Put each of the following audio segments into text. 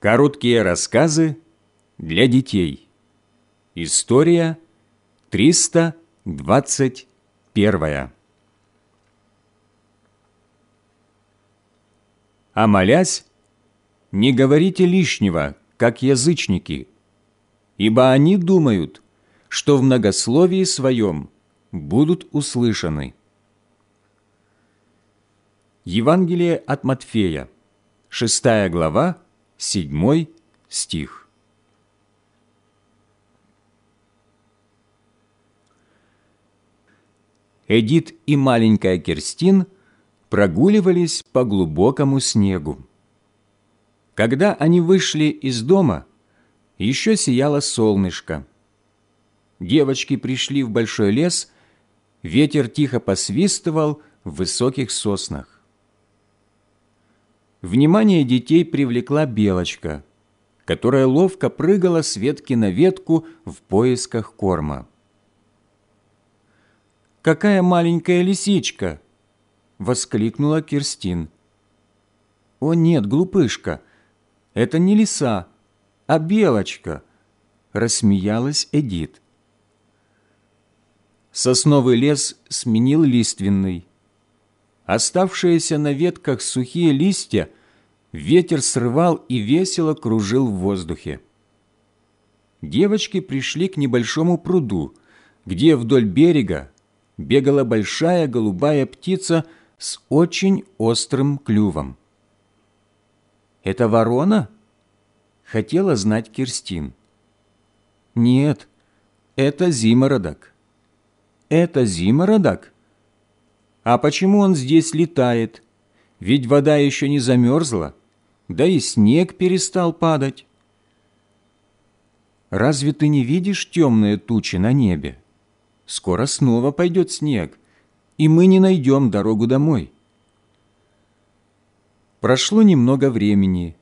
Короткие рассказы для детей. История 321. А молясь, не говорите лишнего, как язычники, ибо они думают, что в многословии своем будут услышаны. Евангелие от Матфея, 6 глава, 7 стих. Эдит и маленькая Керстин прогуливались по глубокому снегу. Когда они вышли из дома, еще сияло солнышко. Девочки пришли в большой лес, ветер тихо посвистывал в высоких соснах. Внимание детей привлекла белочка, которая ловко прыгала с ветки на ветку в поисках корма. «Какая маленькая лисичка!» — воскликнула Кирстин. «О нет, глупышка, это не лиса, а белочка!» — рассмеялась Эдит. Сосновый лес сменил лиственный. Оставшиеся на ветках сухие листья ветер срывал и весело кружил в воздухе. Девочки пришли к небольшому пруду, где вдоль берега бегала большая голубая птица с очень острым клювом. «Это ворона?» — хотела знать Кирстин. «Нет, это зимородок». «Это зимородок?» А почему он здесь летает? Ведь вода еще не замерзла, да и снег перестал падать. Разве ты не видишь темные тучи на небе? Скоро снова пойдет снег, и мы не найдем дорогу домой. Прошло немного времени,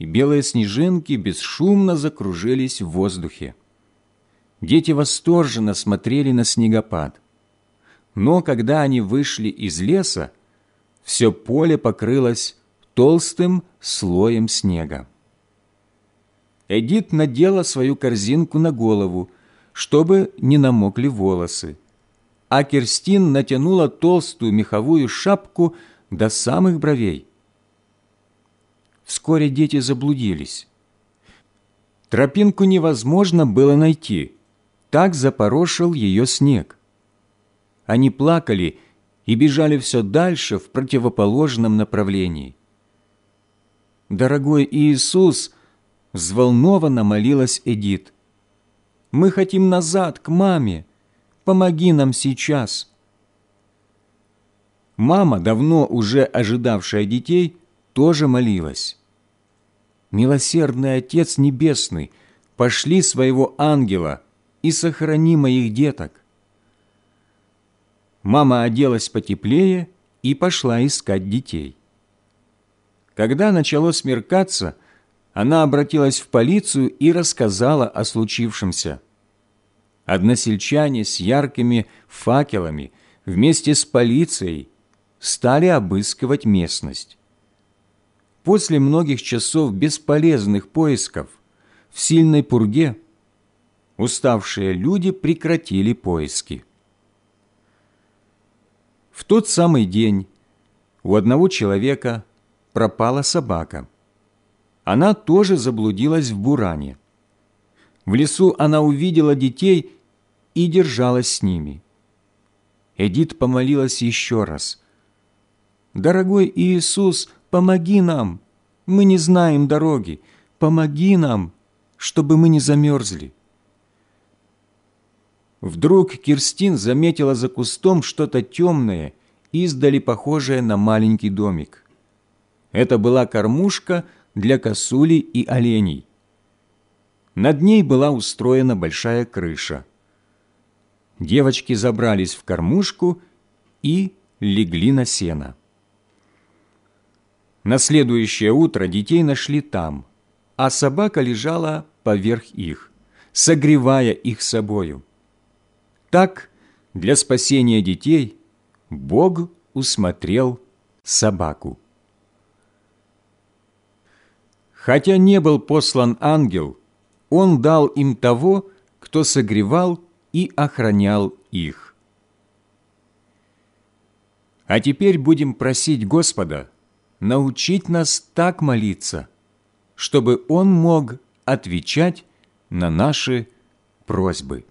и белые снежинки бесшумно закружились в воздухе. Дети восторженно смотрели на снегопад – но когда они вышли из леса, все поле покрылось толстым слоем снега. Эдит надела свою корзинку на голову, чтобы не намокли волосы, а Керстин натянула толстую меховую шапку до самых бровей. Вскоре дети заблудились. Тропинку невозможно было найти, так запорошил ее снег. Они плакали и бежали все дальше в противоположном направлении. «Дорогой Иисус!» – взволнованно молилась Эдит. «Мы хотим назад, к маме. Помоги нам сейчас!» Мама, давно уже ожидавшая детей, тоже молилась. «Милосердный Отец Небесный, пошли своего ангела и сохрани моих деток». Мама оделась потеплее и пошла искать детей. Когда начало смеркаться, она обратилась в полицию и рассказала о случившемся. Односельчане с яркими факелами вместе с полицией стали обыскивать местность. После многих часов бесполезных поисков в сильной пурге уставшие люди прекратили поиски. В тот самый день у одного человека пропала собака. Она тоже заблудилась в буране. В лесу она увидела детей и держалась с ними. Эдит помолилась еще раз. «Дорогой Иисус, помоги нам! Мы не знаем дороги. Помоги нам, чтобы мы не замерзли!» Вдруг Кирстин заметила за кустом что-то темное, издали похожее на маленький домик. Это была кормушка для косули и оленей. Над ней была устроена большая крыша. Девочки забрались в кормушку и легли на сено. На следующее утро детей нашли там, а собака лежала поверх их, согревая их собою. Так, для спасения детей Бог усмотрел собаку. Хотя не был послан ангел, он дал им того, кто согревал и охранял их. А теперь будем просить Господа научить нас так молиться, чтобы Он мог отвечать на наши просьбы.